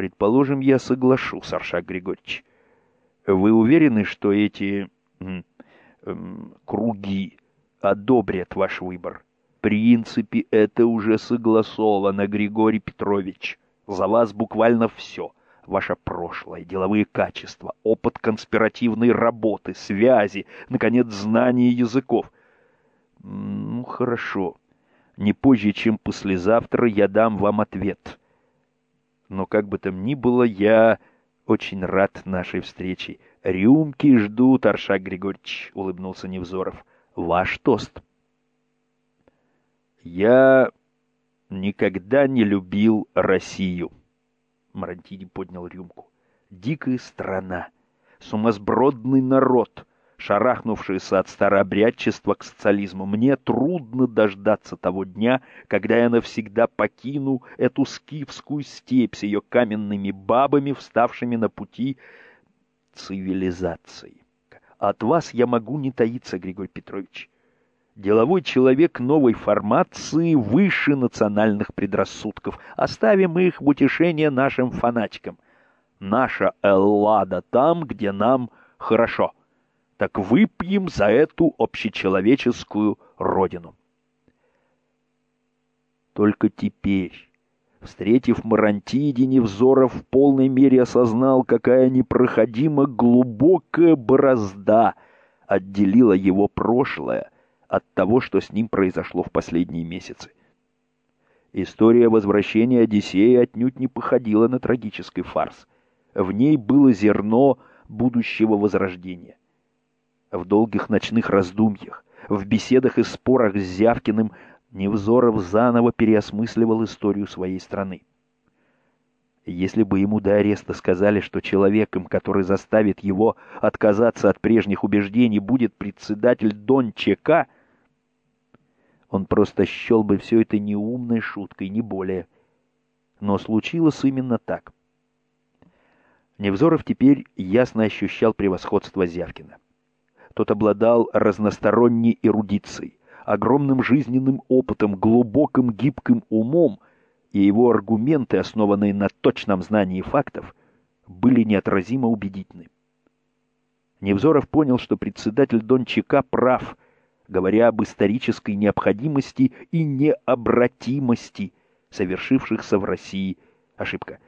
Предположим, я соглашусь, Аршак Григорьевич. Вы уверены, что эти м, м, круги одобрят ваш выбор? В принципе, это уже согласовано, Григорий Петрович. За вас буквально все. Ваше прошлое, деловые качества, опыт конспиративной работы, связи, наконец, знание языков. Ну, хорошо. Не позже, чем послезавтра, я дам вам ответ. Но как бы там ни было, я очень рад нашей встрече. Рюмки ждут, Аршак Григорьевич, — улыбнулся Невзоров. Ваш тост. Я никогда не любил Россию. Марантини поднял рюмку. Дикая страна, сумасбродный народ, шарахнувшийся от старообрядчества к социализму. Мне трудно дождаться того дня, когда я навсегда покину эту скифскую степь с ее каменными бабами, вставшими на пути цивилизации. От вас я могу не таиться, Григорий Петрович. Деловой человек новой формации выше национальных предрассудков. Оставим их в утешение нашим фанатикам. Наша Эллада там, где нам хорошо. Так выпьем за эту общечеловеческую родину. Только теперь, встретив Марантиди, Невзоров в полной мере осознал, какая непроходимо глубокая борозда отделила его прошлое от того, что с ним произошло в последние месяцы. История возвращения Одиссея отнюдь не походила на трагический фарс. В ней было зерно будущего возрождения. В долгих ночных раздумьях, в беседах и спорах с Зявкиным Невзоров заново переосмысливал историю своей страны. Если бы ему до ареста сказали, что человеком, который заставит его отказаться от прежних убеждений, будет председатель Дон ЧК – он просто счел бы все это неумной шуткой, не более. Но случилось именно так. Невзоров теперь ясно ощущал превосходство Зявкина. Тот обладал разносторонней эрудицией, огромным жизненным опытом, глубоким гибким умом, и его аргументы, основанные на точном знании фактов, были неотразимо убедительны. Невзоров понял, что председатель Дончака прав — говоря об исторической необходимости и необратимости совершившихся в России ошибка.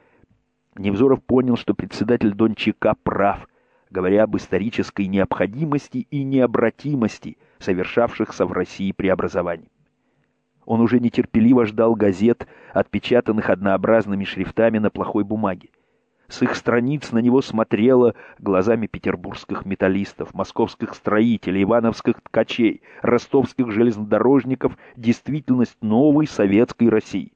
Невзоров понял, что председатель Дончака прав, говоря об исторической необходимости и необратимости совершавшихся в России преобразований. Он уже нетерпеливо ждал газет, отпечатанных однообразными шрифтами на плохой бумаге. С их страниц на него смотрела глазами петербургских металлистов, московских строителей, ивановских ткачей, ростовских железнодорожников действительность новой советской России.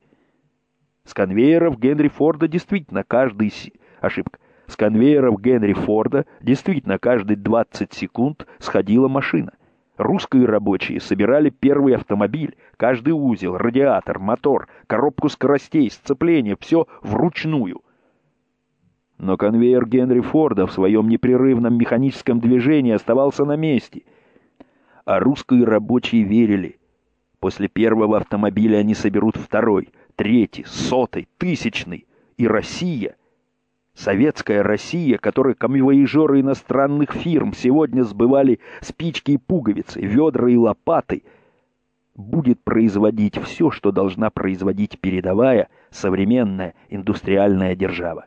С конвейеров Генри Форда действительно каждый... Ошибка. С конвейеров Генри Форда действительно каждые 20 секунд сходила машина. Русские рабочие собирали первый автомобиль, каждый узел, радиатор, мотор, коробку скоростей, сцепление, все вручную. Но конвейер Генри Форда в своем непрерывном механическом движении оставался на месте. А русские рабочие верили. После первого автомобиля они соберут второй, третий, сотый, тысячный. И Россия, советская Россия, которой камевоежеры иностранных фирм сегодня сбывали спички и пуговицы, ведра и лопаты, будет производить все, что должна производить передовая современная индустриальная держава.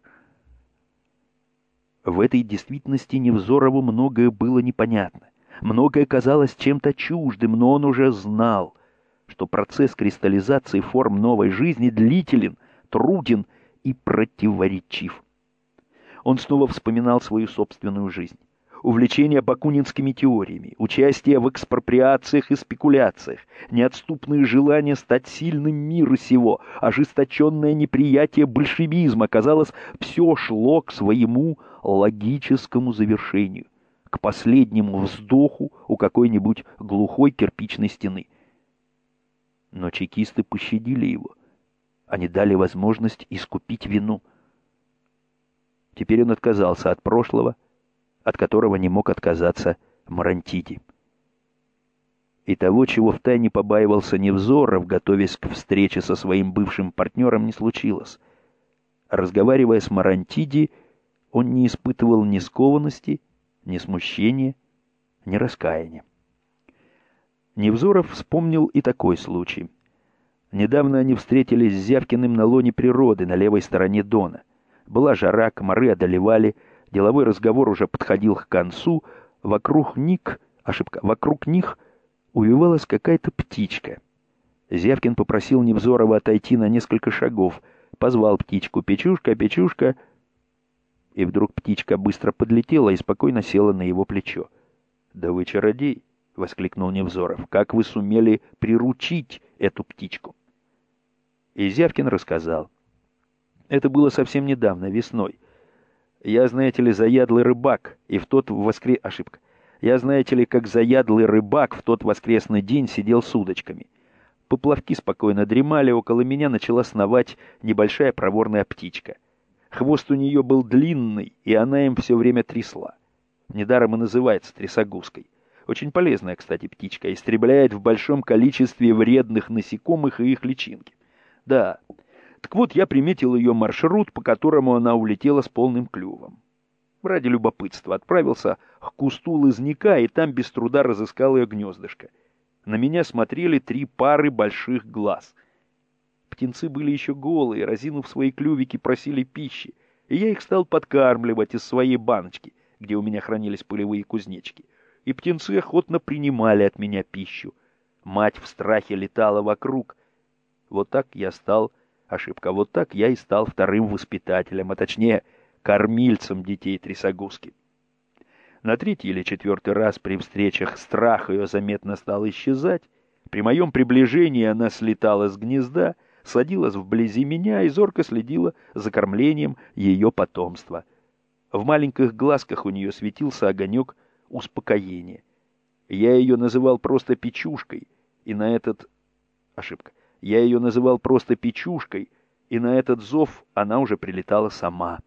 В этой действительности Невзорову многое было непонятно. Многое казалось чем-то чуждым, но он уже знал, что процесс кристаллизации форм новой жизни длителен, труден и противоречив. Он снова вспоминал свою собственную жизнь. Увлечение бакунинскими теориями, участие в экспроприациях и спекуляциях, неотступное желание стать сильным мира сего, ожесточенное неприятие большевизма, казалось, все шло к своему логическому завершению, к последнему вздоху у какой-нибудь глухой кирпичной стены. Но чекисты пощадили его. Они дали возможность искупить вину. Теперь он отказался от прошлого, от которого не мог отказаться Марантити. И того, чего втайне побаивался Невзоров, готовясь к встрече со своим бывшим партнером, не случилось. Разговаривая с Марантиди, он не испытывал ни скованности, ни смущения, ни раскаяния. Невзоров вспомнил и такой случай. Недавно они встретились с Зявкиным на лоне природы на левой стороне Дона. Была жара, комары одолевали, деловой разговор уже подходил к концу, вокруг них, ошибка, вокруг них увивалась какая-то птичка. Зявкин попросил Невзорова отойти на несколько шагов, позвал птичку «Печушка, Печушка!» И вдруг птичка быстро подлетела и спокойно села на его плечо. «Да вы чародей!» — воскликнул Невзоров. «Как вы сумели приручить эту птичку?» И Зявкин рассказал. Это было совсем недавно, весной. Я, знаете ли, заядлый рыбак, и в тот воскре... Ошибка. Я, знаете ли, как заядлый рыбак в тот воскресный день сидел с удочками. Поплавки спокойно дремали, около меня начала сновать небольшая проворная птичка. Хвост у нее был длинный, и она им все время трясла. Недаром и называется трясогузкой. Очень полезная, кстати, птичка, истребляет в большом количестве вредных насекомых и их личинки. Да, так вот я приметил ее маршрут, по которому она улетела с полным клювом. Ради любопытства отправился к кусту лозняка и там без труда разыскал ее гнездышко. На меня смотрели три пары больших глаз. Птенцы были еще голые, разинув свои клювики, просили пищи, и я их стал подкармливать из своей баночки, где у меня хранились пылевые кузнечки. И птенцы охотно принимали от меня пищу. Мать в страхе летала вокруг. Вот так я стал, ошибка, вот так я и стал вторым воспитателем, а точнее, кормильцем детей трясогузки. На третий или четвертый раз при встречах страх ее заметно стал исчезать. При моем приближении она слетала с гнезда, садилась вблизи меня и зорко следила за кормлением ее потомства. В маленьких глазках у нее светился огонек успокоения. Я ее называл просто Печушкой, и на этот... Ошибка. Я ее называл просто Печушкой, и на этот зов она уже прилетала сама.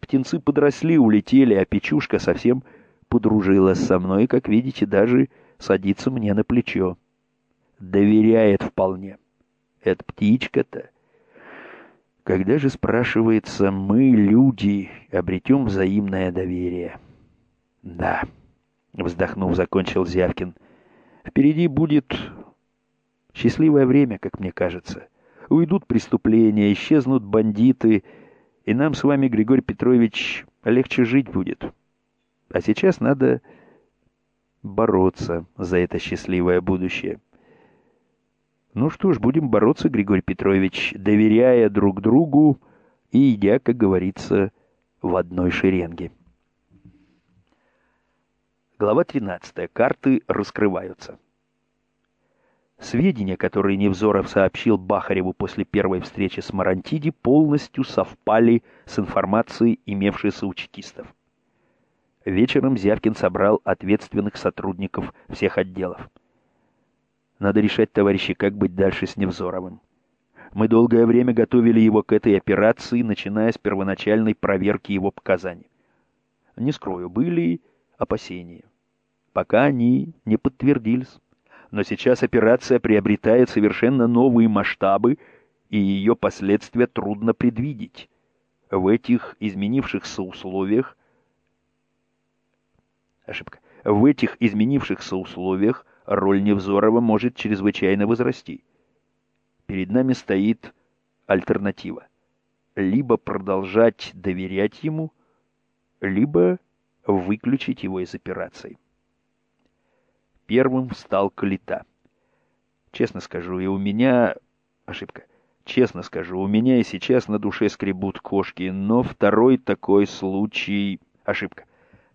Птенцы подросли, улетели, а Печушка совсем подружилась со мной, и, как видите, даже садится мне на плечо. Доверяет вполне. Эта птичка-то... Когда же, спрашивается, мы, люди, обретем взаимное доверие? Да, вздохнув, закончил Зявкин. Впереди будет счастливое время, как мне кажется. Уйдут преступления, исчезнут бандиты, и нам с вами, Григорий Петрович, легче жить будет. А сейчас надо бороться за это счастливое будущее. Ну что ж, будем бороться, Григорий Петрович, доверяя друг другу и идя, как говорится, в одной шеренге. Глава 13. Карты раскрываются. Сведения, которые Невзоров сообщил Бахареву после первой встречи с Марантиди, полностью совпали с информацией, имевшейся у чекистов. Вечером Зявкин собрал ответственных сотрудников всех отделов. Надо решать, товарищи, как быть дальше с Невзоровым. Мы долгое время готовили его к этой операции, начиная с первоначальной проверки его показаний. Не скрою, были опасения. Пока они не подтвердились но сейчас операция приобретает совершенно новые масштабы, и ее последствия трудно предвидеть. В этих изменившихся условиях ошибка. В этих изменившихся условиях роль Невзорова может чрезвычайно возрасти. Перед нами стоит альтернатива. Либо продолжать доверять ему, либо выключить его из операции. Первым встал Калита. Честно скажу, и у меня... Ошибка. Честно скажу, у меня и сейчас на душе скребут кошки, но второй такой случай... Ошибка.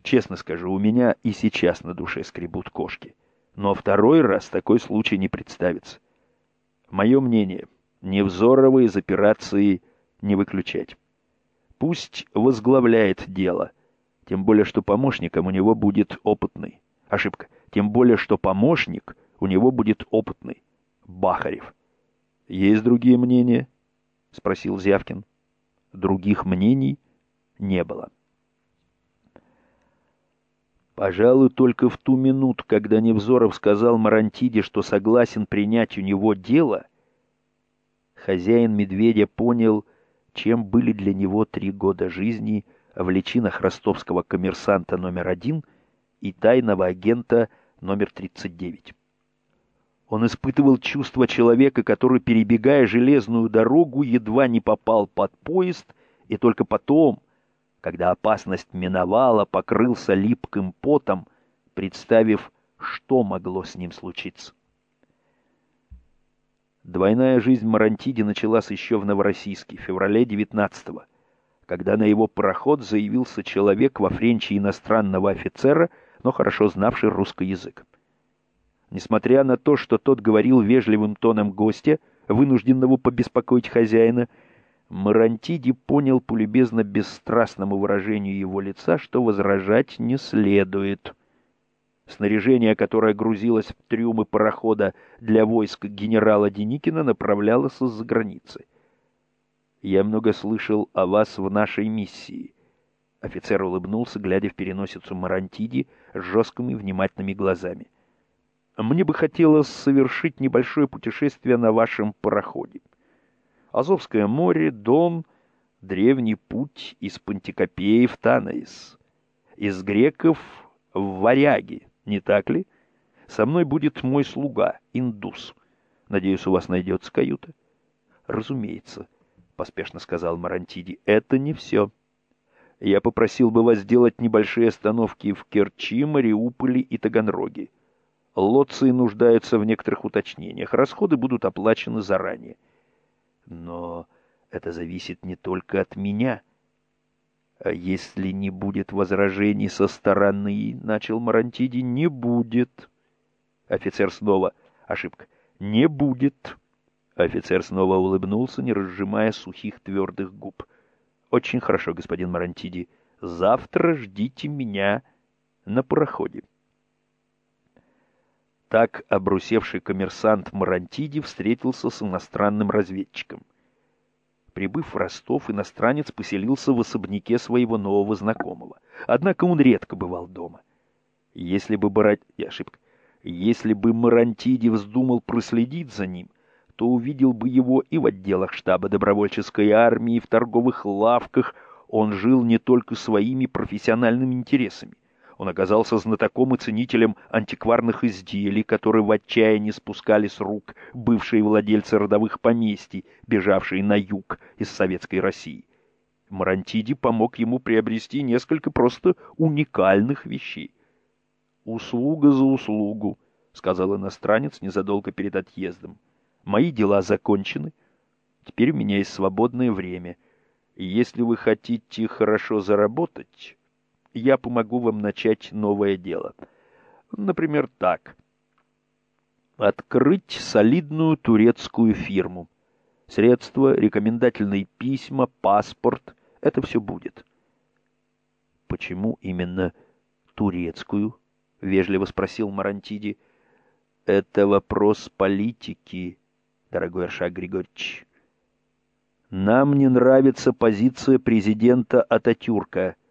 Честно скажу, у меня и сейчас на душе скребут кошки. Но второй раз такой случай не представится. Мое мнение, Невзорова из операции не выключать. Пусть возглавляет дело, тем более что помощником у него будет опытный. Ошибка тем более что помощник у него будет опытный, Бахарев. «Есть другие мнения?» — спросил Зявкин. Других мнений не было. Пожалуй, только в ту минуту, когда Невзоров сказал Марантиде, что согласен принять у него дело, хозяин медведя понял, чем были для него три года жизни в личинах ростовского коммерсанта номер один и тайного агента номер 39. Он испытывал чувство человека, который, перебегая железную дорогу, едва не попал под поезд, и только потом, когда опасность миновала, покрылся липким потом, представив, что могло с ним случиться. Двойная жизнь Марантиди началась еще в Новороссийске, в феврале 19-го, когда на его пароход заявился человек во френче иностранного офицера, но хорошо знавший русский язык. Несмотря на то, что тот говорил вежливым тоном гостя, вынужденного побеспокоить хозяина, Марантиди понял по любезно бесстрастному выражению его лица, что возражать не следует. Снаряжение, которое грузилось в трюмы парохода для войск генерала Деникина, направлялось из-за границы. «Я много слышал о вас в нашей миссии». Офицер улыбнулся, глядя в переносицу Марантиди с жесткими внимательными глазами. «Мне бы хотелось совершить небольшое путешествие на вашем пароходе. Азовское море, Дон, древний путь из Пантикопеи в Танаис, из греков в Варяги, не так ли? Со мной будет мой слуга, индус. Надеюсь, у вас найдется каюта? Разумеется, поспешно сказал Марантиди. Это не все. Я попросил бы вас сделать небольшие остановки в Керчи, Мариуполе и Таганроге. Лоции нуждаются в некоторых уточнениях. Расходы будут оплачены заранее. Но это зависит не только от меня, а если не будет возражений со стороны, — начал Марантиди, — не будет. Офицер снова. Ошибка. Не будет. Офицер снова улыбнулся, не разжимая сухих твердых губ. Очень хорошо, господин Марантиди. Завтра ждите меня на пароходе. Так обрусевший коммерсант Марантиди встретился с иностранным разведчиком — Прибыв в Ростов, иностранец поселился в особняке своего нового знакомого. Однако он редко бывал дома. Если бы Барат... Ошибка. Если бы Марантиди вздумал проследить за ним, то увидел бы его и в отделах штаба добровольческой армии, и в торговых лавках. Он жил не только своими профессиональными интересами. Он оказался знатоком и ценителем антикварных изделий, которые в отчаянии спускали с рук бывшие владельцы родовых поместий, бежавшие на юг из Советской России. Марантиди помог ему приобрести несколько просто уникальных вещей. «Услуга за услугу», — сказал иностранец незадолго перед отъездом. «Мои дела закончены. Теперь у меня есть свободное время. И если вы хотите хорошо заработать, я помогу вам начать новое дело. Например, так. Открыть солидную турецкую фирму. Средства, рекомендательные письма, паспорт — это все будет. Почему именно турецкую? — вежливо спросил Марантиди. Это вопрос политики, дорогой Аршак Григорьевич. Нам не нравится позиция президента Ататюрка —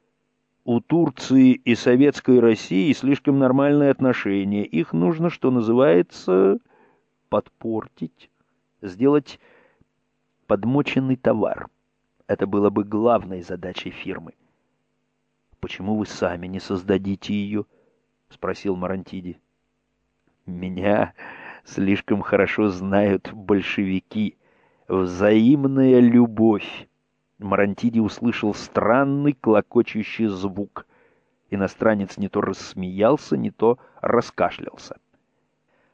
у Турции и Советской России слишком нормальные отношения. Их нужно, что называется, подпортить, сделать подмоченный товар. Это было бы главной задачей фирмы. «Почему вы сами не создадите ее?» — спросил Марантиди. «Меня слишком хорошо знают большевики. Взаимная любовь Марантиди услышал странный клокочущий звук. Иностранец не то рассмеялся, не то раскашлялся.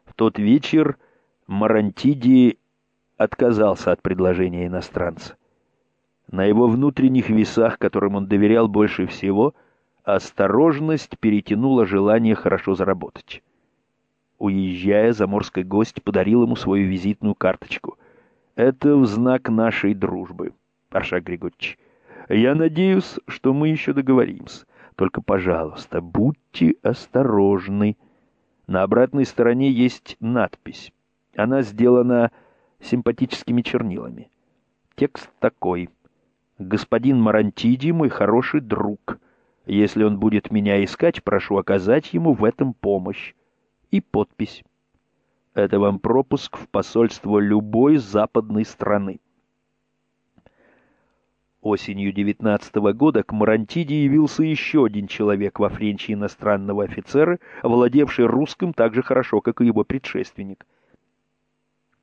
В тот вечер Марантиди отказался от предложения иностранца. На его внутренних весах, которым он доверял больше всего, осторожность перетянула желание хорошо заработать. Уезжая, заморский гость подарил ему свою визитную карточку. «Это в знак нашей дружбы». Аршак Григорьевич. Я надеюсь, что мы еще договоримся. Только, пожалуйста, будьте осторожны. На обратной стороне есть надпись. Она сделана симпатическими чернилами. Текст такой. «Господин Марантиди, мой хороший друг. Если он будет меня искать, прошу оказать ему в этом помощь». И подпись. Это вам пропуск в посольство любой западной страны. Осенью 19 -го года к Марантиде явился еще один человек во френче иностранного офицера, владевший русским так же хорошо, как и его предшественник.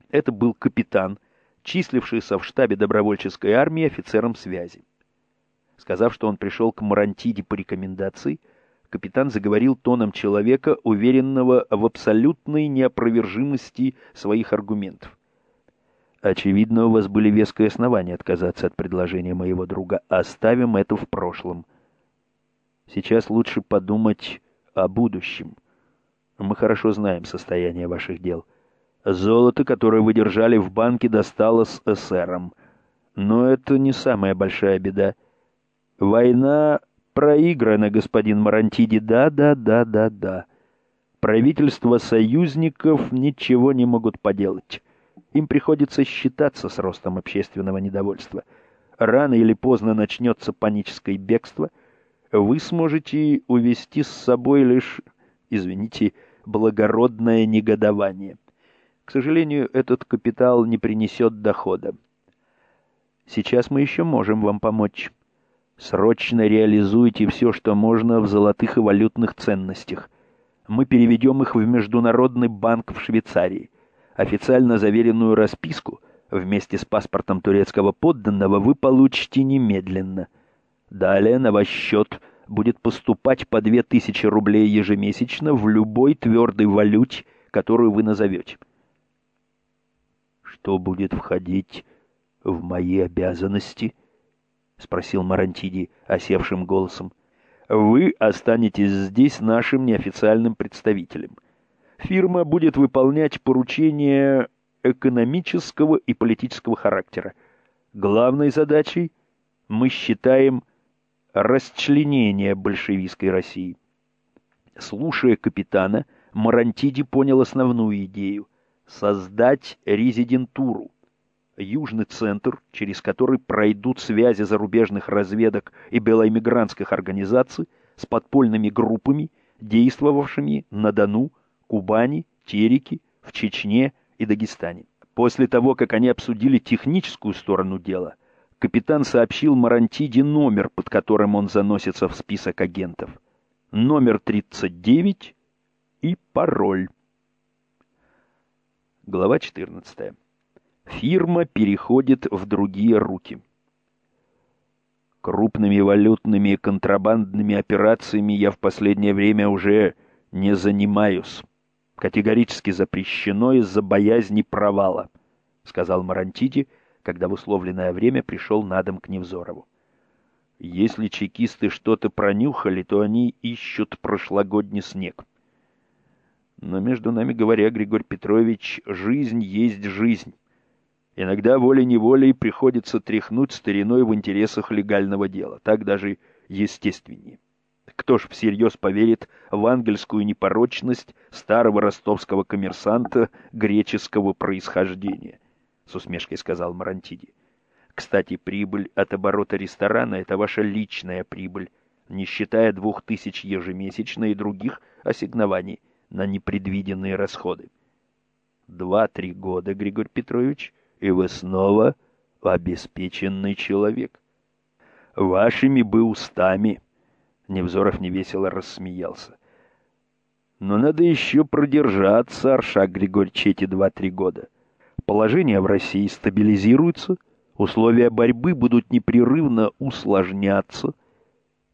Это был капитан, числившийся в штабе добровольческой армии офицером связи. Сказав, что он пришел к Марантиде по рекомендации, капитан заговорил тоном человека, уверенного в абсолютной неопровержимости своих аргументов. Очевидно, у вас были веские основания отказаться от предложения моего друга. Оставим это в прошлом. Сейчас лучше подумать о будущем. Мы хорошо знаем состояние ваших дел. Золото, которое вы держали в банке, досталось эсерам. Но это не самая большая беда. Война проиграна, господин Марантиди. Да, да, да, да, да. Правительства союзников ничего не могут поделать. Им приходится считаться с ростом общественного недовольства. Рано или поздно начнется паническое бегство. Вы сможете увести с собой лишь, извините, благородное негодование. К сожалению, этот капитал не принесет дохода. Сейчас мы еще можем вам помочь. Срочно реализуйте все, что можно в золотых и валютных ценностях. Мы переведем их в Международный банк в Швейцарии официально заверенную расписку вместе с паспортом турецкого подданного вы получите немедленно. Далее на ваш счет будет поступать по 2000 рублей ежемесячно в любой твердой валюте, которую вы назовете. Что будет входить в мои обязанности? Спросил Марантиди осевшим голосом. Вы останетесь здесь нашим неофициальным представителем фирма будет выполнять поручения экономического и политического характера. Главной задачей мы считаем расчленение большевистской России. Слушая капитана, Марантиди понял основную идею – создать резидентуру, южный центр, через который пройдут связи зарубежных разведок и белоэмигрантских организаций с подпольными группами, действовавшими на Дону, Кубани, Тереки, в Чечне и Дагестане. После того, как они обсудили техническую сторону дела, капитан сообщил Марантиде номер, под которым он заносится в список агентов. Номер 39 и пароль. Глава 14. Фирма переходит в другие руки. Крупными валютными контрабандными операциями я в последнее время уже не занимаюсь категорически запрещено из-за боязни провала, сказал Марантиди, когда в условленное время пришел на дом к Невзорову. Если чекисты что-то пронюхали, то они ищут прошлогодний снег. Но между нами говоря, Григорий Петрович, жизнь есть жизнь. Иногда волей-неволей приходится тряхнуть стариной в интересах легального дела. Так даже естественнее. Кто ж всерьез поверит в ангельскую непорочность старого ростовского коммерсанта греческого происхождения? С усмешкой сказал Марантиди. Кстати, прибыль от оборота ресторана — это ваша личная прибыль, не считая двух тысяч ежемесячно и других ассигнований на непредвиденные расходы. Два-три года, Григорий Петрович, и вы снова обеспеченный человек. Вашими бы устами Невзоров невесело рассмеялся. Но надо еще продержаться, Аршак Григорьевич, эти два-три года. Положение в России стабилизируется, условия борьбы будут непрерывно усложняться,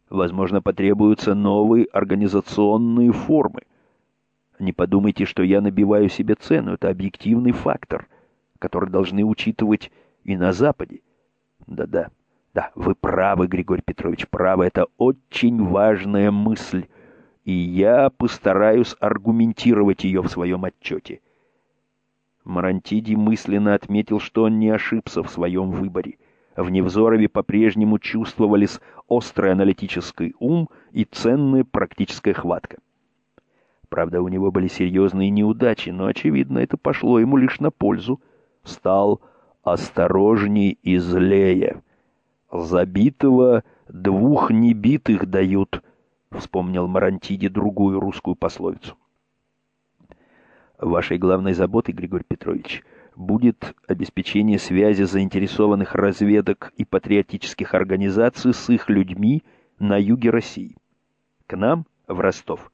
возможно, потребуются новые организационные формы. Не подумайте, что я набиваю себе цену, это объективный фактор, который должны учитывать и на Западе. Да-да. Да, вы правы, Григорий Петрович, правы. Это очень важная мысль, и я постараюсь аргументировать ее в своем отчете. Марантиди мысленно отметил, что он не ошибся в своем выборе. В Невзорове по-прежнему чувствовались острый аналитический ум и ценная практическая хватка. Правда, у него были серьезные неудачи, но, очевидно, это пошло ему лишь на пользу. Стал осторожней и злее. «Забитого двух небитых дают», — вспомнил Марантиди другую русскую пословицу. «Вашей главной заботой, Григорий Петрович, будет обеспечение связи заинтересованных разведок и патриотических организаций с их людьми на юге России. К нам, в Ростов,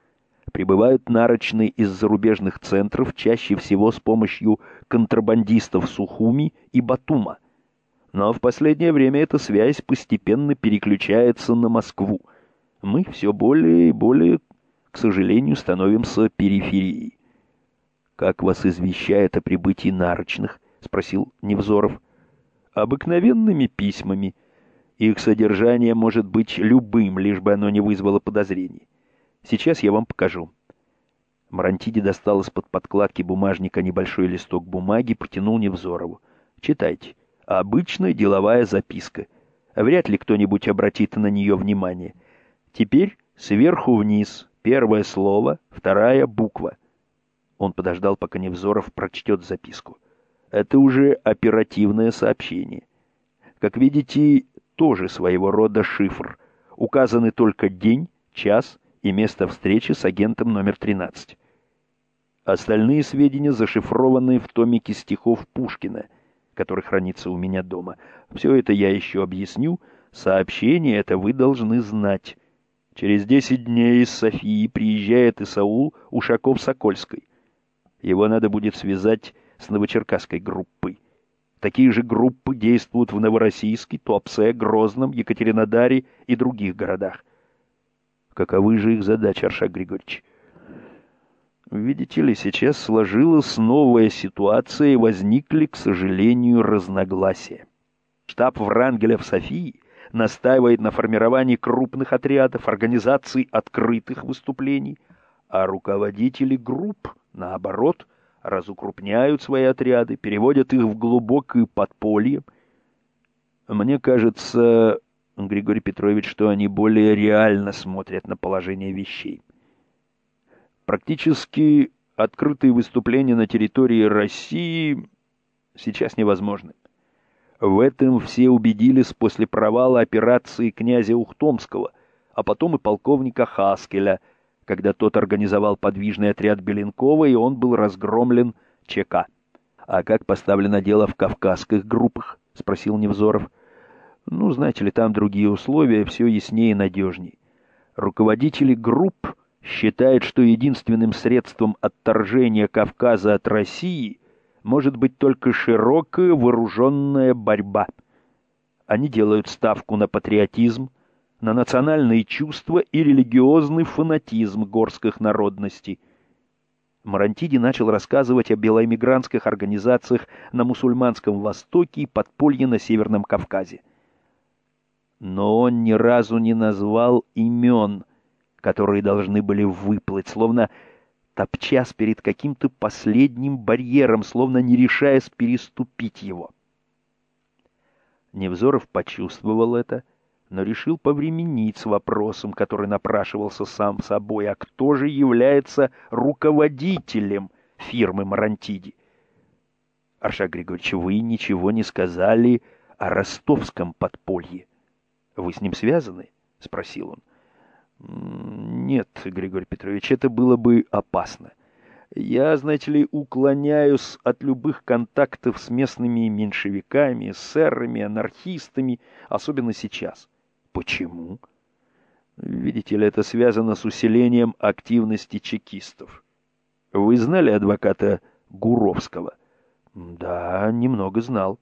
прибывают нарочные из зарубежных центров чаще всего с помощью контрабандистов Сухуми и Батума. Но в последнее время эта связь постепенно переключается на Москву. Мы все более и более, к сожалению, становимся периферией. «Как вас извещает о прибытии нарочных?» — спросил Невзоров. «Обыкновенными письмами. Их содержание может быть любым, лишь бы оно не вызвало подозрений. Сейчас я вам покажу». Марантиди достал из-под подкладки бумажника небольшой листок бумаги, протянул Невзорову. «Читайте. Обычная деловая записка. Вряд ли кто-нибудь обратит на нее внимание. Теперь сверху вниз. Первое слово, вторая буква. Он подождал, пока Невзоров прочтет записку. Это уже оперативное сообщение. Как видите, тоже своего рода шифр. Указаны только день, час и место встречи с агентом номер 13. Остальные сведения зашифрованы в томике стихов Пушкина, который хранится у меня дома. Все это я еще объясню. Сообщение это вы должны знать. Через десять дней из Софии приезжает Исаул Ушаков-Сокольской. Его надо будет связать с новочеркасской группой. Такие же группы действуют в Новороссийске, Туапсе, Грозном, Екатеринодаре и других городах. Каковы же их задачи, Аршак Григорьевич? Видите ли, сейчас сложилась новая ситуация и возникли, к сожалению, разногласия. Штаб Врангеля в Софии настаивает на формировании крупных отрядов, организаций открытых выступлений, а руководители групп Наоборот, разукрупняют свои отряды, переводят их в глубокое подполье. Мне кажется, Григорий Петрович, что они более реально смотрят на положение вещей. Практически открытые выступления на территории России сейчас невозможны. В этом все убедились после провала операции князя Ухтомского, а потом и полковника Хаскеля – когда тот организовал подвижный отряд Беленкова, и он был разгромлен ЧК. «А как поставлено дело в кавказских группах?» — спросил Невзоров. «Ну, знаете ли, там другие условия, все яснее и надежней. Руководители групп считают, что единственным средством отторжения Кавказа от России может быть только широкая вооруженная борьба. Они делают ставку на патриотизм, на национальные чувства и религиозный фанатизм горских народностей. Марантиди начал рассказывать о белоэмигрантских организациях на мусульманском Востоке и подполье на Северном Кавказе. Но он ни разу не назвал имен, которые должны были выплыть, словно топчас перед каким-то последним барьером, словно не решаясь переступить его. Невзоров почувствовал это но решил повременить с вопросом, который напрашивался сам собой, а кто же является руководителем фирмы Марантиди? Аршак Григорьевич, вы ничего не сказали о ростовском подполье. Вы с ним связаны? — спросил он. Нет, Григорий Петрович, это было бы опасно. Я, знаете ли, уклоняюсь от любых контактов с местными меньшевиками, эсерами, анархистами, особенно сейчас. Почему? Видите ли, это связано с усилением активности чекистов. Вы знали адвоката Гуровского? Да, немного знал.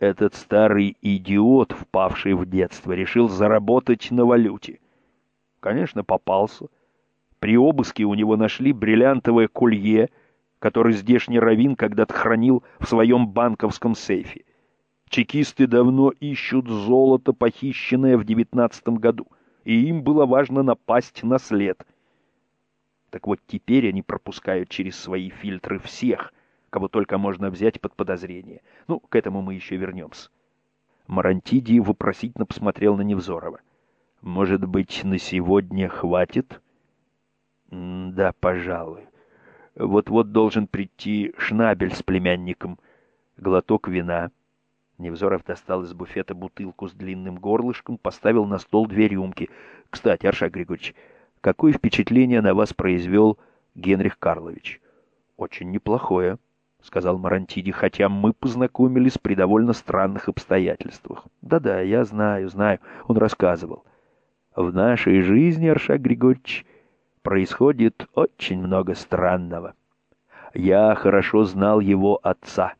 Этот старый идиот, впавший в детство, решил заработать на валюте. Конечно, попался. При обыске у него нашли бриллиантовое колье, которое здешний раввин когда-то хранил в своем банковском сейфе. Чекисты давно ищут золото, похищенное в девятнадцатом году, и им было важно напасть на след. Так вот теперь они пропускают через свои фильтры всех, кого только можно взять под подозрение. Ну, к этому мы еще вернемся. Марантиди вопросительно посмотрел на Невзорова. «Может быть, на сегодня хватит?» «Да, пожалуй. Вот-вот должен прийти Шнабель с племянником. Глоток вина». Невзоров достал из буфета бутылку с длинным горлышком, поставил на стол две рюмки. «Кстати, Аршак Григорьевич, какое впечатление на вас произвел Генрих Карлович?» «Очень неплохое», — сказал Марантиди, хотя мы познакомились при довольно странных обстоятельствах. Да-да, я знаю, знаю, он рассказывал. В нашей жизни, Аршак Григорьевич, происходит очень много странного. Я хорошо знал его отца.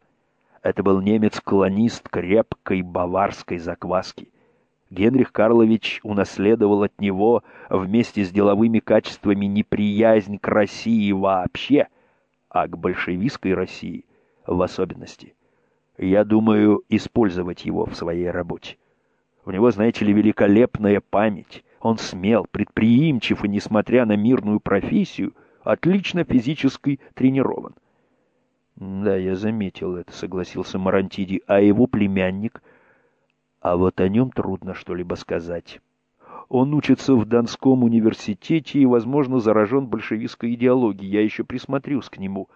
Это был немец-колонист крепкой баварской закваски. Генрих Карлович унаследовал от него вместе с деловыми качествами неприязнь к России вообще, а к большевистской России в особенности. Я думаю использовать его в своей работе. У него, знаете ли, великолепная память. Он смел, предприимчив и, несмотря на мирную профессию, отлично физически тренирован. Да, я заметил это, согласился Марантиди. А его племянник? А вот о нем трудно что-либо сказать. Он учится в Донском университете и, возможно, заражен большевистской идеологией. Я еще присмотрюсь к нему.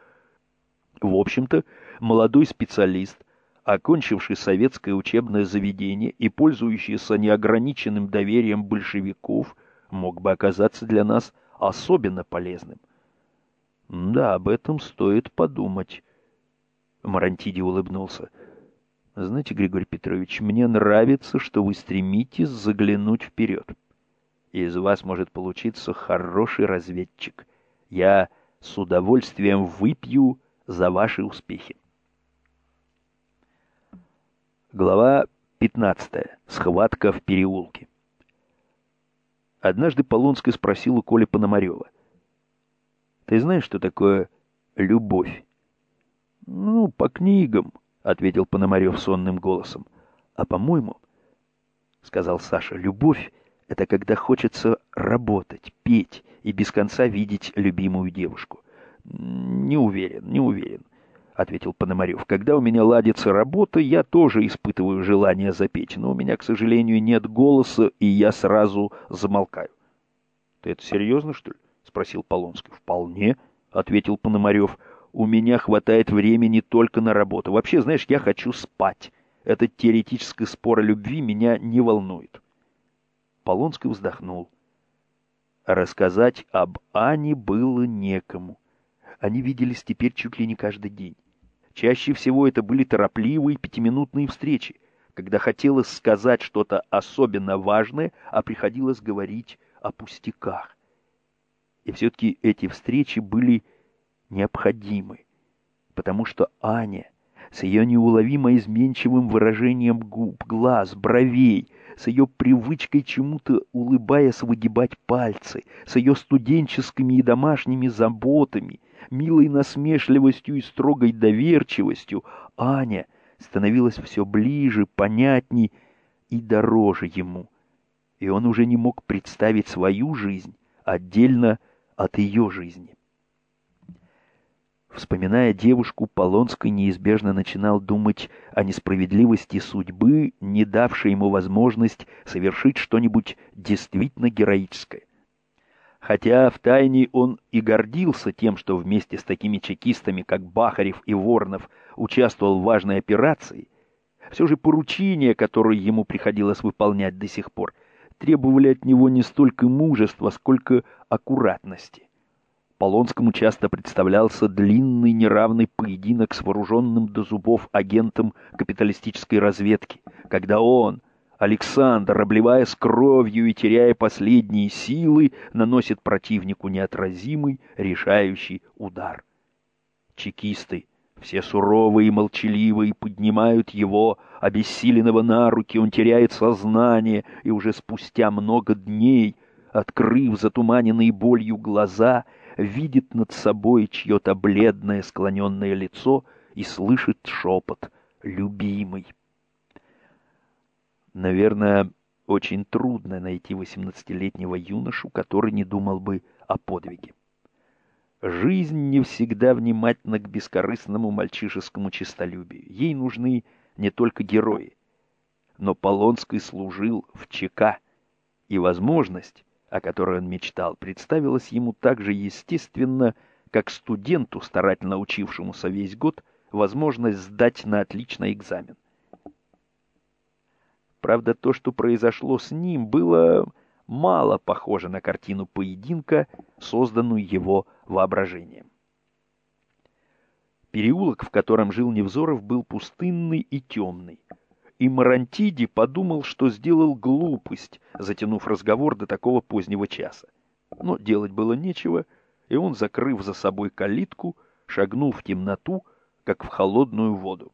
В общем-то, молодой специалист, окончивший советское учебное заведение и пользующийся неограниченным доверием большевиков, мог бы оказаться для нас особенно полезным. Да, об этом стоит подумать. Марантиди улыбнулся. Знаете, Григорий Петрович, мне нравится, что вы стремитесь заглянуть вперед. Из вас может получиться хороший разведчик. Я с удовольствием выпью за ваши успехи. Глава 15. Схватка в переулке. Однажды Полонский спросил у Коли Пономарева. «Ты знаешь, что такое любовь?» «Ну, по книгам», — ответил Пономарев сонным голосом. «А по-моему, — сказал Саша, — любовь — это когда хочется работать, петь и без конца видеть любимую девушку. Не уверен, не уверен ответил Пономарев. «Когда у меня ладится работа, я тоже испытываю желание запеть, но у меня, к сожалению, нет голоса, и я сразу замолкаю». «Ты это серьезно, что ли?» — спросил Полонский. «Вполне», — ответил Пономарев. «У меня хватает времени только на работу. Вообще, знаешь, я хочу спать. Этот теоретический спор о любви меня не волнует». Полонский вздохнул. Рассказать об Ане было некому. Они виделись теперь чуть ли не каждый день. Чаще всего это были торопливые пятиминутные встречи, когда хотелось сказать что-то особенно важное, а приходилось говорить о пустяках. И все-таки эти встречи были необходимы, потому что Аня с ее неуловимо изменчивым выражением губ, глаз, бровей, с ее привычкой чему-то улыбаясь выгибать пальцы, с ее студенческими и домашними заботами, милой насмешливостью и строгой доверчивостью, Аня становилась все ближе, понятней и дороже ему. И он уже не мог представить свою жизнь отдельно от ее жизни. Вспоминая девушку, Полонский неизбежно начинал думать о несправедливости судьбы, не давшей ему возможность совершить что-нибудь действительно героическое. Хотя втайне он и гордился тем, что вместе с такими чекистами, как Бахарев и Воронов, участвовал в важной операции, все же поручения, которые ему приходилось выполнять до сих пор, требовали от него не столько мужества, сколько аккуратности. Полонскому часто представлялся длинный неравный поединок с вооруженным до зубов агентом капиталистической разведки, когда он, Александр, обливаясь кровью и теряя последние силы, наносит противнику неотразимый, решающий удар. Чекисты, все суровые и молчаливые, поднимают его, обессиленного на руки, он теряет сознание, и уже спустя много дней, открыв затуманенные болью глаза, видит над собой чье-то бледное склоненное лицо и слышит шепот «любимый». Наверное, очень трудно найти восемнадцатилетнего юношу, который не думал бы о подвиге. Жизнь не всегда внимательна к бескорыстному мальчишескому честолюбию. Ей нужны не только герои. Но Полонский служил в ЧК, и возможность, о которой он мечтал, представилась ему так же естественно, как студенту, старательно учившемуся весь год, возможность сдать на отличный экзамен. Правда, то, что произошло с ним, было мало похоже на картину поединка, созданную его воображением. Переулок, в котором жил Невзоров, был пустынный и темный. И Марантиди подумал, что сделал глупость, затянув разговор до такого позднего часа. Но делать было нечего, и он, закрыв за собой калитку, шагнул в темноту, как в холодную воду.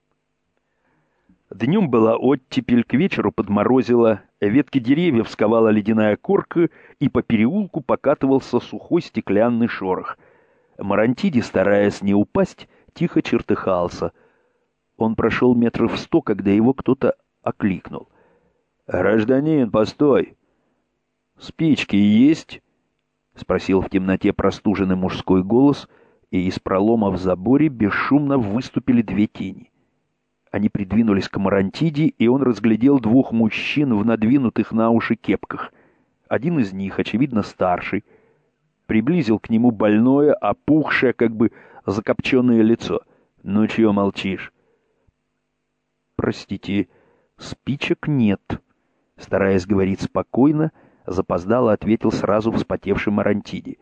Днем была оттепель, к вечеру подморозило, ветки деревьев сковала ледяная корка, и по переулку покатывался сухой стеклянный шорох. Марантиди, стараясь не упасть, тихо чертыхался. Он прошел метров сто, когда его кто-то окликнул. «Гражданин, постой!» «Спички есть?» — спросил в темноте простуженный мужской голос, и из пролома в заборе бесшумно выступили две тени. Они придвинулись к Марантиде, и он разглядел двух мужчин в надвинутых на уши кепках. Один из них, очевидно, старший, приблизил к нему больное, опухшее, как бы закопченное лицо. «Ну чего молчишь?» «Простите, спичек нет», — стараясь говорить спокойно, запоздало ответил сразу вспотевший Марантиди.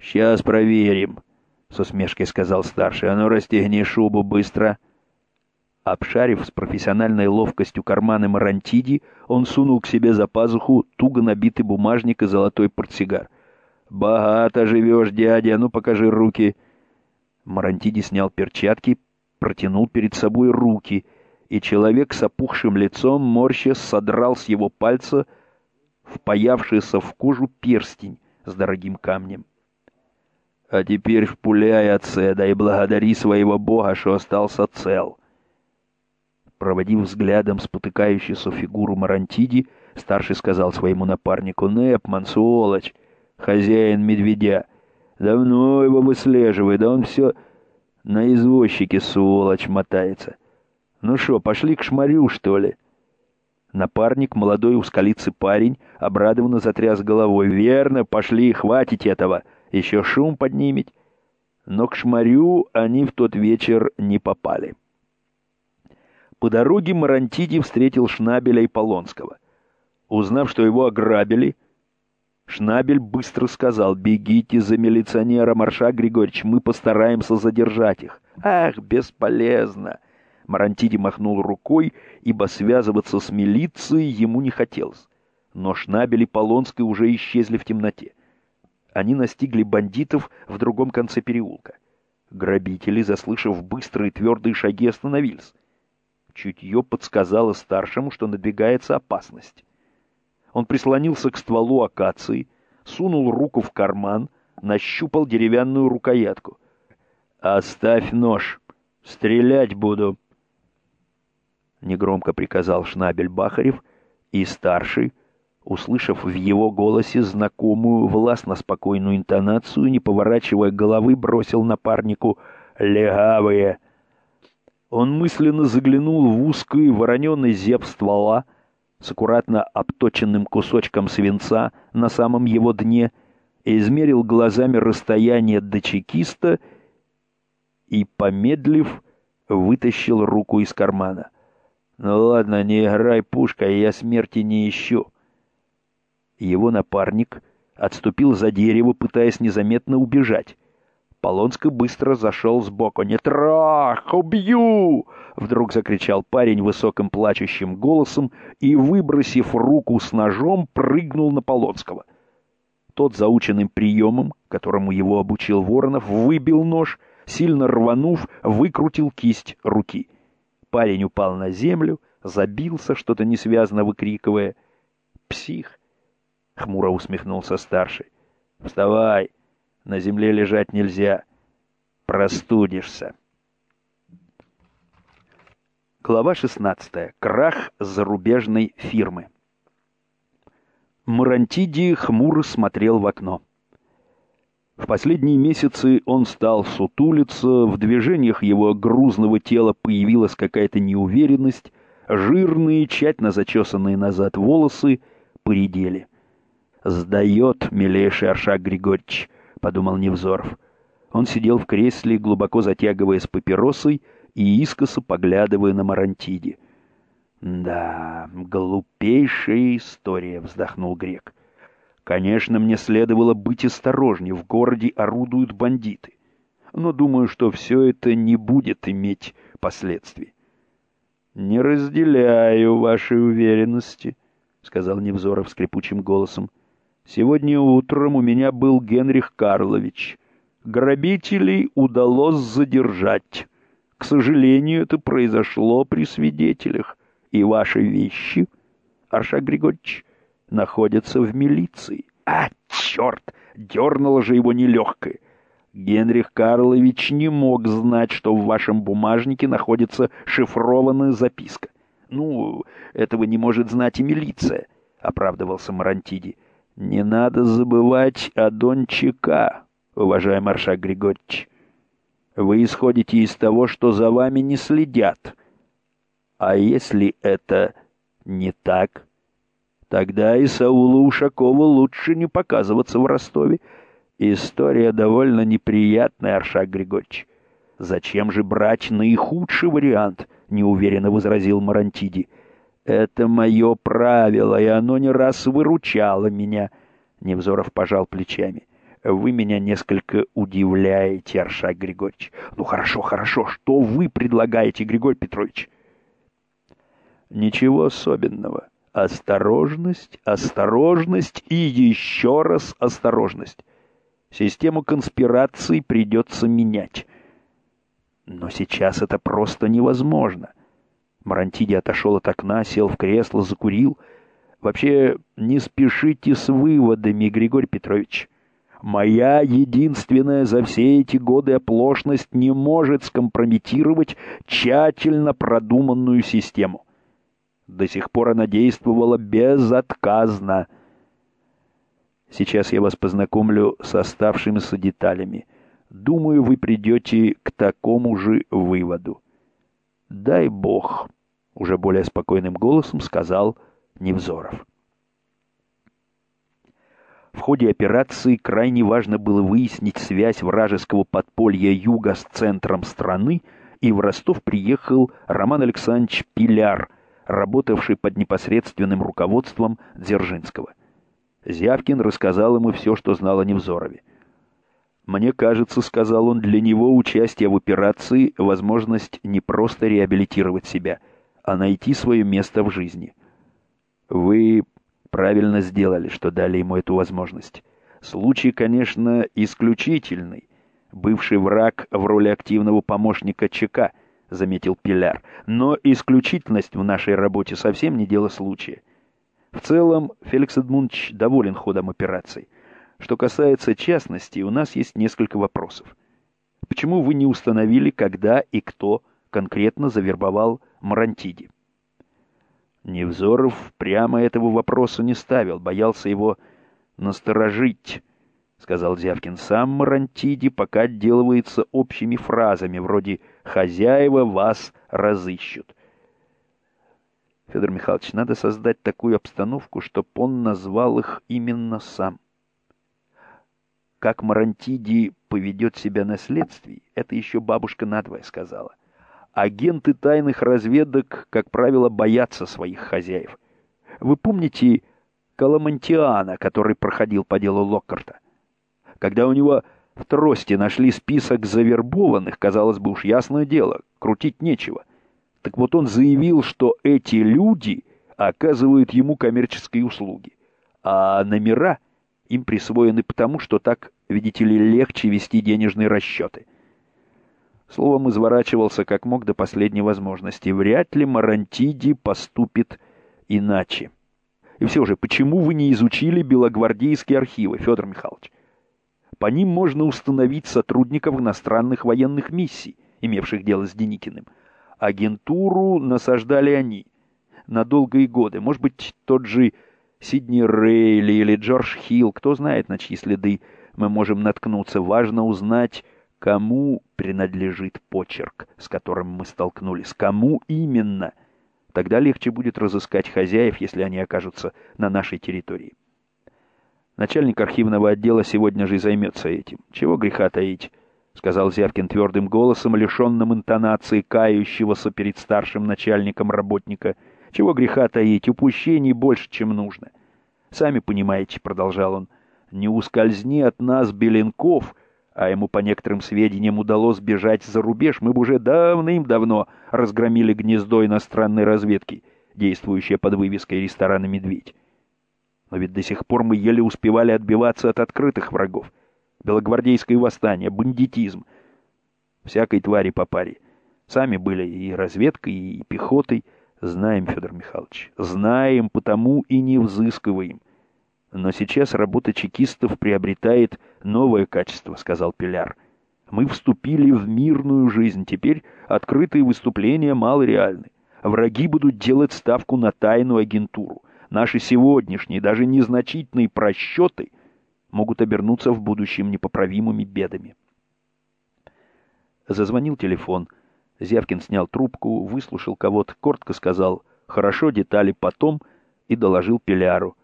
«Сейчас проверим», — с усмешкой сказал старший. «А ну, расстегни шубу быстро». Обшарив с профессиональной ловкостью карманы Марантиди, он сунул к себе за пазуху туго набитый бумажник и золотой портсигар. «Богато живешь, дядя, ну покажи руки!» Марантиди снял перчатки, протянул перед собой руки, и человек с опухшим лицом морща содрал с его пальца впаявшийся в кожу перстень с дорогим камнем. «А теперь впуляй от седа и благодари своего бога, что остался цел», Проводив взглядом спотыкающуюся фигуру Марантиди, старший сказал своему напарнику, «Непман, сволочь, хозяин медведя, давно его выслеживает, да он все на извозчике, сволочь, мотается. Ну что, пошли к шмарю, что ли?» Напарник, молодой ускалицы парень, обрадованно затряс головой. «Верно, пошли, хватит этого, еще шум поднимет». Но к шмарю они в тот вечер не попали. По дороге Марантиди встретил Шнабеля и Полонского. Узнав, что его ограбили, Шнабель быстро сказал, «Бегите за милиционером, Аршак Григорьевич, мы постараемся задержать их». «Ах, бесполезно!» Марантиди махнул рукой, ибо связываться с милицией ему не хотелось. Но Шнабель и Полонский уже исчезли в темноте. Они настигли бандитов в другом конце переулка. Грабители, заслышав быстрые твердые шаги, остановились. Чутье подсказало старшему, что надвигается опасность. Он прислонился к стволу акации, сунул руку в карман, нащупал деревянную рукоятку. «Оставь нож! Стрелять буду!» Негромко приказал Шнабель Бахарев, и старший, услышав в его голосе знакомую властно спокойную интонацию, не поворачивая головы, бросил напарнику «Легавые!» Он мысленно заглянул в узкий вороненый зеб ствола с аккуратно обточенным кусочком свинца на самом его дне и измерил глазами расстояние до чекиста и, помедлив, вытащил руку из кармана. «Ну ладно, не играй пушкой, я смерти не ищу». Его напарник отступил за дерево, пытаясь незаметно убежать. Полонский быстро зашел сбоку. «Не трах! Убью!» Вдруг закричал парень высоким плачущим голосом и, выбросив руку с ножом, прыгнул на Полонского. Тот заученным приемом, которому его обучил Воронов, выбил нож, сильно рванув, выкрутил кисть руки. Парень упал на землю, забился, что-то несвязно выкрикивая. «Псих!» — хмуро усмехнулся старший. «Вставай!» На земле лежать нельзя. Простудишься. Глава 16. Крах зарубежной фирмы. Марантиди хмуро смотрел в окно. В последние месяцы он стал сутулиться, в движениях его грузного тела появилась какая-то неуверенность, жирные, тщательно зачесанные назад волосы поредели. «Сдает, милейший Аршак Григорьевич», — подумал Невзоров. Он сидел в кресле, глубоко затягиваясь папиросой и искоса поглядывая на Марантиди. «Да, глупейшая история», — вздохнул Грек. «Конечно, мне следовало быть осторожнее, в городе орудуют бандиты. но думаю, что все это не будет иметь последствий. «Не разделяю вашей уверенности», — сказал Невзоров скрипучим голосом. «Сегодня утром у меня был Генрих Карлович. Грабителей удалось задержать. К сожалению, это произошло при свидетелях, и ваши вещи, Аршак Григорьевич, находятся в милиции. А, черт! Дернуло же его нелегкое. Генрих Карлович не мог знать, что в вашем бумажнике находится шифрованная записка. «Ну, этого не может знать и милиция», — оправдывался Марантиди. «Не надо забывать о Дончика, уважаемый Аршак Григорьевич. Вы исходите из того, что за вами не следят. А если это не так, тогда и Саулу Ушакову лучше не показываться в Ростове. История довольно неприятная, Аршак Григорьевич. Зачем же брать наихудший вариант? Неуверенно возразил Марантиди. Это мое правило, и оно не раз выручало меня. Невзоров пожал плечами. Вы меня несколько удивляете, Аршак Григорьевич. Ну хорошо, хорошо. Что вы предлагаете, Григорий Петрович? Ничего особенного. Осторожность, осторожность и еще раз осторожность. Систему конспираций придется менять. Но сейчас это просто невозможно. Марантиди отошел от окна, сел в кресло, закурил. Вообще, не спешите с выводами, Григорий Петрович. Моя единственная за все эти годы оплошность не может скомпрометировать тщательно продуманную систему. До сих пор она действовала безотказно — Сейчас я вас познакомлю с оставшимися деталями. Думаю, вы придете к такому же выводу. Дай Бог, уже более спокойным голосом сказал Невзоров. В ходе операции крайне важно было выяснить связь вражеского подполья юга с центром страны, и в Ростов приехал Роман Александрович Пиляр, работавший под непосредственным руководством Дзержинского. Зявкин рассказал ему все, что знал о Невзорове. «Мне кажется, — сказал он, — для него участие в операции — возможность не просто реабилитировать себя, а найти свое место в жизни. Вы правильно сделали, что дали ему эту возможность. Случай, конечно, исключительный. Бывший враг в роли активного помощника ЧК, — заметил Пиляр. Но исключительность в нашей работе совсем не дело случая. В целом, Феликс Эдмундович доволен ходом операции. Что касается частности, у нас есть несколько вопросов. Почему вы не установили, когда и кто конкретно завербовал Марантиди? Невзоров прямо этого вопроса не ставил, боялся его насторожить, — сказал Зявкин. Сам Марантиди пока отделывается общими фразами, вроде «хозяева вас разыщут». Федор Михайлович, надо создать такую обстановку, чтобы он назвал их именно сам. Как Марантиди поведет себя на следствии, это еще бабушка надвое сказала. Агенты тайных разведок, как правило, боятся своих хозяев. Вы помните Каламантиана, который проходил по делу Локкарта? Когда у него в трости нашли список завербованных, казалось бы уж ясное дело, крутить нечего. Так вот он заявил, что эти люди оказывают ему коммерческие услуги, а номера им присвоены потому, что так, видите ли, легче вести денежные расчеты. Словом, изворачивался как мог до последней возможности. Вряд ли Марантиди поступит иначе. И все же, почему вы не изучили белогвардейские архивы, Федор Михайлович? По ним можно установить сотрудников иностранных военных миссий, имевших дело с Деникиным. Агентуру насаждали они на долгие годы. Может быть, тот же Сидни Рейли или Джордж Хилл, кто знает, на чьи следы мы можем наткнуться. Важно узнать, кому принадлежит почерк, с которым мы столкнулись, кому именно. Тогда легче будет разыскать хозяев, если они окажутся на нашей территории. Начальник архивного отдела сегодня же и займется этим. Чего греха таить? — сказал Зявкин твердым голосом, лишенным интонации кающегося перед старшим начальником работника. — Чего греха таить, упущений больше, чем нужно. — Сами понимаете, — продолжал он, — не ускользни от нас, Беленков, а ему, по некоторым сведениям, удалось бежать за рубеж, мы бы уже давным-давно разгромили гнездо иностранной разведки, действующее под вывеской ресторана «Медведь». Но ведь до сих пор мы еле успевали отбиваться от открытых врагов. Белогвардейское восстание, бандитизм. Всякой твари по паре. Сами были и разведкой, и пехотой. Знаем, Федор Михайлович, знаем, потому и не взыскиваем. Но сейчас работа чекистов приобретает новое качество, сказал Пиляр. Мы вступили в мирную жизнь, теперь открытые выступления малореальны. Враги будут делать ставку на тайную агентуру. Наши сегодняшние, даже незначительные просчеты могут обернуться в будущем непоправимыми бедами. Зазвонил телефон. Зявкин снял трубку, выслушал кого-то, коротко сказал «Хорошо, детали потом» и доложил Пиляру.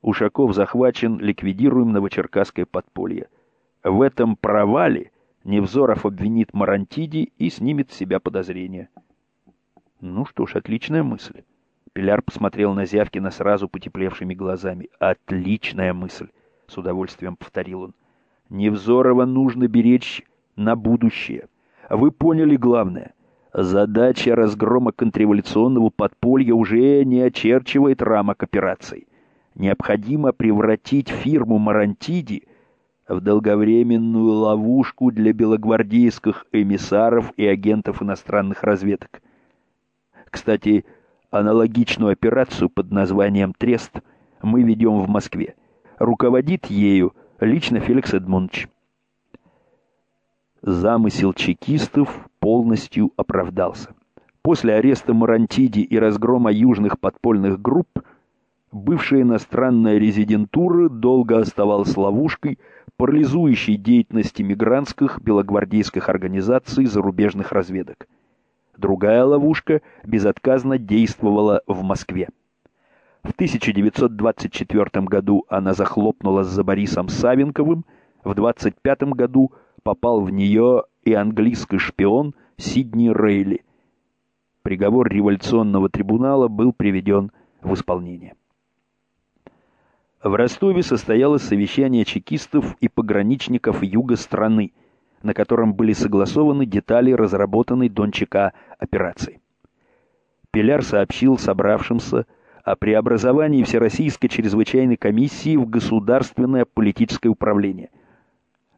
Ушаков захвачен, ликвидируем Новочеркасское подполье. В этом провале Невзоров обвинит Марантиди и снимет с себя подозрения. Ну что ж, отличная мысль. Пиляр посмотрел на Зявкина сразу потеплевшими глазами. Отличная мысль, с удовольствием повторил он. Невзорова нужно беречь на будущее. Вы поняли главное. Задача разгрома контрреволюционного подполья уже не очерчивает рамок операций необходимо превратить фирму Марантиди в долговременную ловушку для белогвардейских эмиссаров и агентов иностранных разведок. Кстати, аналогичную операцию под названием «Трест» мы ведем в Москве. Руководит ею лично Феликс Эдмундович. Замысел чекистов полностью оправдался. После ареста Марантиди и разгрома южных подпольных групп бывшая иностранная резидентура долго оставалась ловушкой, парализующей деятельности мигрантских белогвардейских организаций зарубежных разведок. Другая ловушка безотказно действовала в Москве. В 1924 году она захлопнулась за Борисом Савенковым, в 1925 году попал в нее и английский шпион Сидни Рейли. Приговор революционного трибунала был приведен в исполнение. В Ростове состоялось совещание чекистов и пограничников юга страны, на котором были согласованы детали разработанной Дончака операции. Пиляр сообщил собравшимся о преобразовании Всероссийской чрезвычайной комиссии в государственное политическое управление.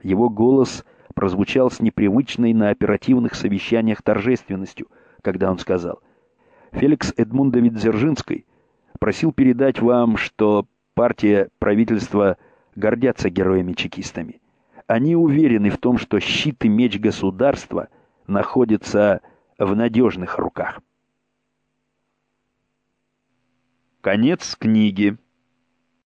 Его голос прозвучал с непривычной на оперативных совещаниях торжественностью, когда он сказал «Феликс Эдмундович Дзержинский просил передать вам, что партия, правительство гордятся героями-чекистами. Они уверены в том, что щит и меч государства находятся в надежных руках. Конец книги.